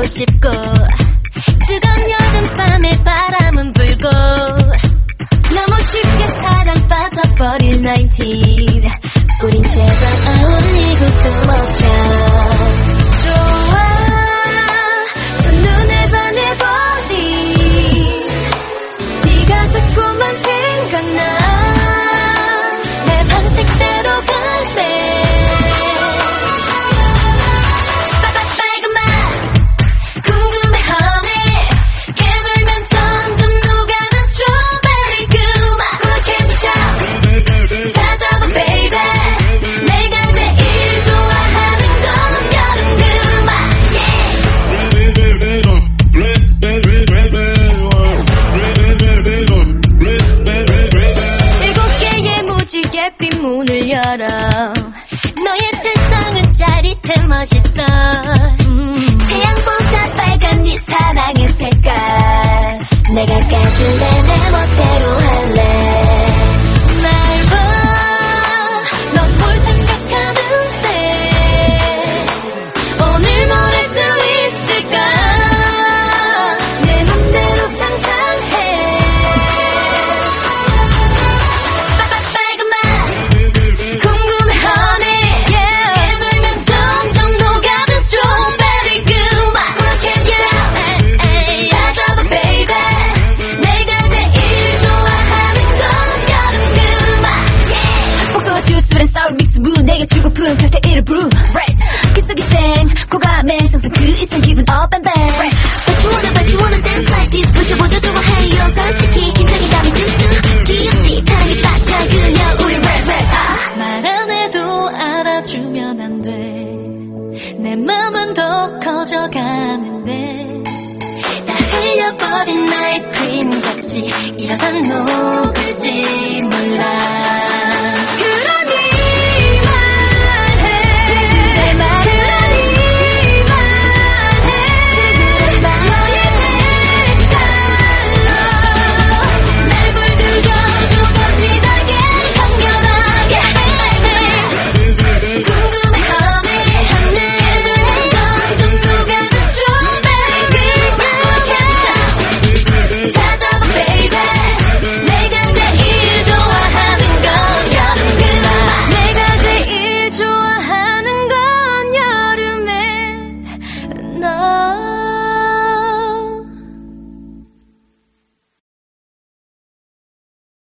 졸고 싶고 뜨거운 여름밤에 바람은 불고 너무 쉽게 사랑 빠져버릴 19 열어 너의 세상은 짜릿해 멋있어 음. 태양보다 빨간 네 사랑의 색깔 내가 까줄래 내 멋대 칵테일을 brew red 귓속이 쨍 고감에 상상 그 이상 기분 up and back. But you wanna but you wanna dance like this. 붙여보자 좋아해요. 솔직히 긴장이 감이 뚝뚝 귀엽지 사랑에 빠져 그냥 우리 red red 아말 안 해도 알아주면 안 돼. 내 맘은 더 커져가는데. 다 흘려버린 아이스크림 같이 이러다 녹을지